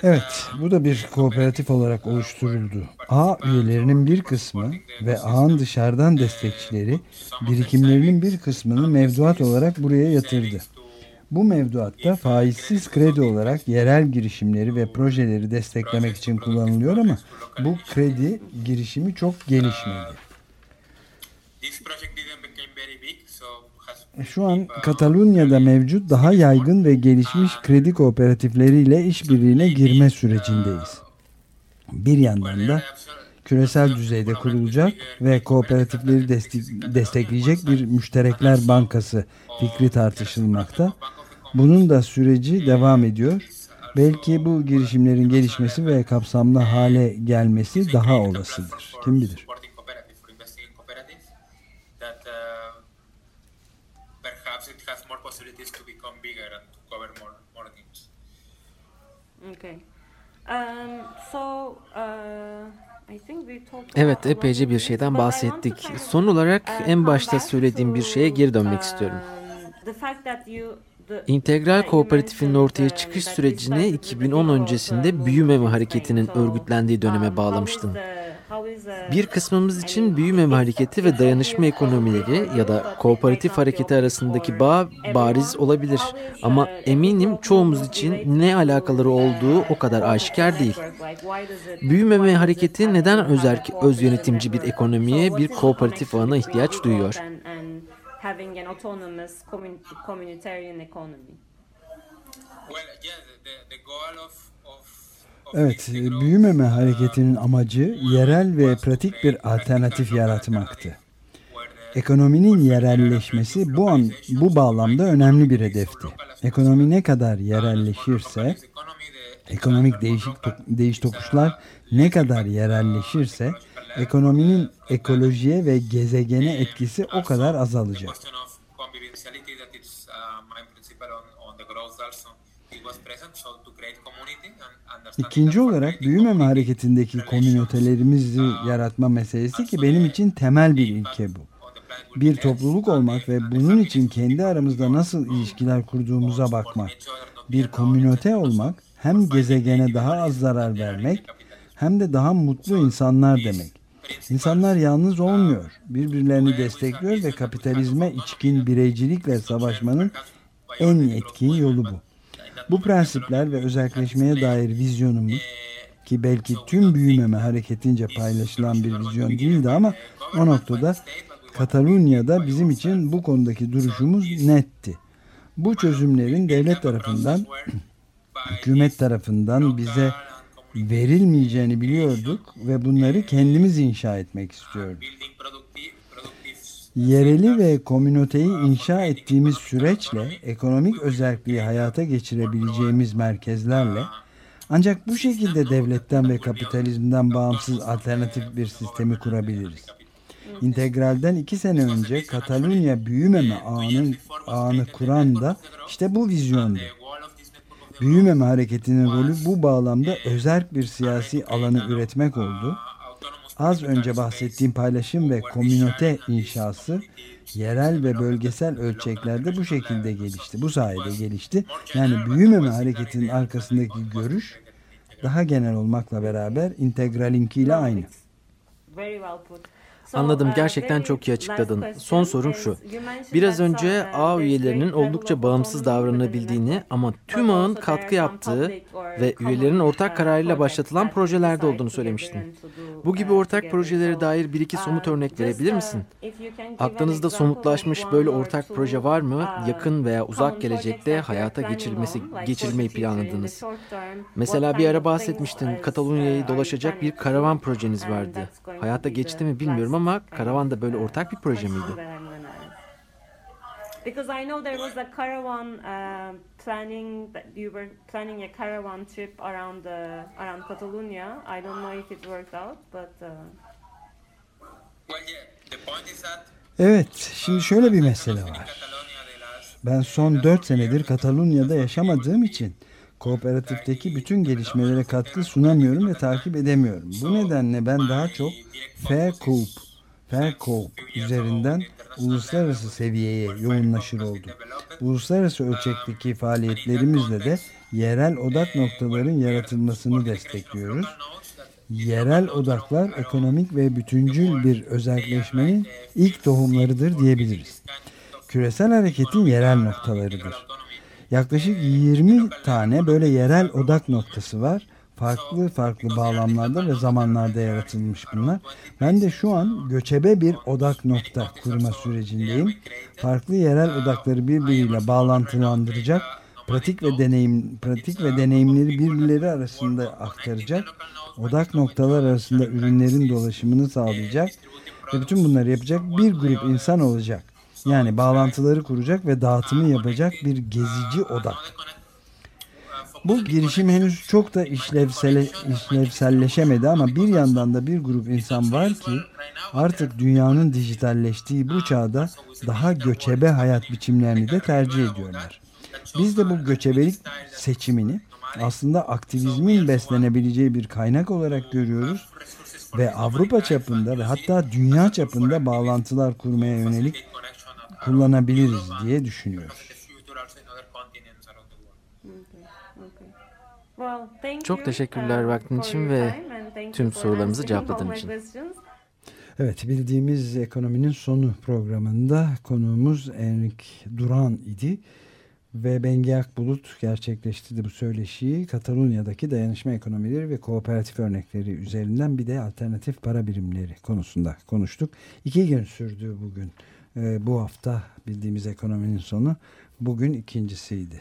[SPEAKER 3] Evet, bu da bir kooperatif olarak oluşturuldu. A üyelerinin bir kısmı ve A'nın dışarıdan destekçileri birikimlerinin bir kısmını mevduat olarak buraya yatırdı. Bu mevduatta faizsiz kredi olarak yerel girişimleri ve projeleri desteklemek için kullanılıyor ama bu kredi girişimi çok gelişmedi. Şu an Katalunya'da mevcut daha yaygın ve gelişmiş kredi kooperatifleriyle işbirliğine girme sürecindeyiz. Bir yandan da küresel düzeyde kurulacak ve kooperatifleri destekleyecek bir müşterekler bankası fikri tartışılmakta. Bunun da süreci devam ediyor. Belki bu girişimlerin gelişmesi ve kapsamlı hale gelmesi daha olasıdır. Kim bilir?
[SPEAKER 2] Evet, epeyce bir şeyden bahsettik. Son olarak en başta söylediğim bir şeye geri dönmek istiyorum. İntegral Kooperatif'in ortaya çıkış sürecini 2010 öncesinde büyümeme hareketinin örgütlendiği döneme bağlamıştın. Bir kısmımız için büyümeme hareketi ve dayanışma ekonomileri ya da kooperatif hareketi arasındaki bağ bariz olabilir. Ama eminim çoğumuz için ne alakaları olduğu o kadar aşikar değil. Büyümeme hareketi neden özel, öz yönetimci bir ekonomiye, bir kooperatif ağına ihtiyaç duyuyor?
[SPEAKER 3] Well, yeah, the, the goal of, Evet, büyümeme hareketinin amacı yerel ve pratik bir alternatif yaratmaktı. Ekonominin yerelleşmesi bu an bu bağlamda önemli bir hedefti. Ekonomi ne kadar yerelleşirse, ekonomik değişik değiş tokuşlar ne kadar yerelleşirse, ekonominin ekolojiye ve gezegene etkisi o kadar azalacak. İkinci olarak büyümeme hareketindeki komünitelerimizi yaratma meselesi ki benim için temel bir ilke bu. Bir topluluk olmak ve bunun için kendi aramızda nasıl ilişkiler kurduğumuza bakmak. Bir komünite olmak hem gezegene daha az zarar vermek hem de daha mutlu insanlar demek. İnsanlar yalnız olmuyor. Birbirlerini destekliyor ve kapitalizme içkin bireycilikle savaşmanın en etkin yolu bu. Bu prensipler ve özelleşmeye dair vizyonumuz ki belki tüm büyümeme hareketince paylaşılan bir vizyon değildi ama o noktada Katalunya'da bizim için bu konudaki duruşumuz netti. Bu çözümlerin devlet tarafından, hükümet tarafından bize verilmeyeceğini biliyorduk ve bunları kendimiz inşa etmek istiyorduk. Yereli ve komüniteyi inşa ettiğimiz süreçle ekonomik özelliği hayata geçirebileceğimiz merkezlerle Ancak bu şekilde devletten ve kapitalizmden bağımsız alternatif bir sistemi kurabiliriz. İntegralden iki sene önce Katalunya büyümeme ağının, ağını kuran da işte bu vizyondu. Büyümeme hareketinin rolü bu bağlamda özerk bir siyasi alanı üretmek oldu. Az önce bahsettiğim paylaşım ve komünote inşası yerel ve bölgesel ölçeklerde bu şekilde gelişti. Bu sayede gelişti. Yani büyümeme hareketinin arkasındaki görüş daha genel olmakla beraber integralinkiyle aynı.
[SPEAKER 2] Anladım gerçekten çok iyi açıkladın. Son sorum şu. Biraz önce ağ üyelerinin oldukça bağımsız davranabildiğini ama tüm ağın katkı yaptığı ve üyelerin ortak kararıyla başlatılan projelerde olduğunu söylemiştin. Bu gibi ortak projelere dair bir iki somut örnek verebilir misin? Aklınızda somutlaşmış böyle ortak proje var mı? Yakın veya uzak gelecekte hayata geçirilmesi geçirmeyi planladınız. Mesela bir ara bahsetmiştin. Katalunya'yı dolaşacak bir karavan projeniz vardı. Hayata geçti mi bilmiyorum ama karavan da böyle ortak bir proje miydi?
[SPEAKER 4] Because I know there was a caravan uh, planning that you were planning a caravan trip around the around Catalonia. I don't know if it worked out, but uh...
[SPEAKER 3] Evet, şimdi şöyle bir mesele var. Ben son 4 senedir Katalunya'da yaşamadığım için kooperatifteki bütün gelişmelere katkı sunamıyorum ve takip edemiyorum. Bu nedenle ben daha çok FAIRCOOP, FAIRCOOP üzerinden uluslararası seviyeye yoğunlaşır oldum. Uluslararası ölçekteki faaliyetlerimizle de yerel odak noktaların yaratılmasını destekliyoruz. Yerel odaklar ekonomik ve bütüncül bir özelleşmenin ilk tohumlarıdır diyebiliriz. Küresel hareketin yerel noktalarıdır. Yaklaşık 20 tane böyle yerel odak noktası var. Farklı farklı bağlamlarda ve zamanlarda yaratılmış bunlar. Ben de şu an göçebe bir odak nokta kurma sürecindeyim. Farklı yerel odakları birbiriyle bağlantılandıracak, pratik ve deneyim pratik ve deneyimleri birbirleri arasında aktaracak, odak noktalar arasında ürünlerin dolaşımını sağlayacak ve bütün bunları yapacak bir grup insan olacak. Yani bağlantıları kuracak ve dağıtımı yapacak bir gezici odak. Bu girişim henüz çok da işlevsel, işlevselleşemedi ama bir yandan da bir grup insan var ki artık dünyanın dijitalleştiği bu çağda daha göçebe hayat biçimlerini de tercih ediyorlar. Biz de bu göçebelik seçimini aslında aktivizmin beslenebileceği bir kaynak olarak görüyoruz ve Avrupa çapında ve hatta dünya çapında bağlantılar kurmaya yönelik kullanabiliriz diye düşünüyoruz.
[SPEAKER 2] Çok teşekkürler vaktin için ve tüm sorularımızı cevapladığın için.
[SPEAKER 3] Evet bildiğimiz ekonominin sonu programında konuğumuz Enrik Duran idi ve Bengi Akbulut gerçekleştirdi bu söyleşiyi Katalunya'daki dayanışma ekonomileri ve kooperatif örnekleri üzerinden bir de alternatif para birimleri konusunda konuştuk. İki gün sürdü bugün e, bu hafta bildiğimiz ekonominin sonu bugün ikincisiydi.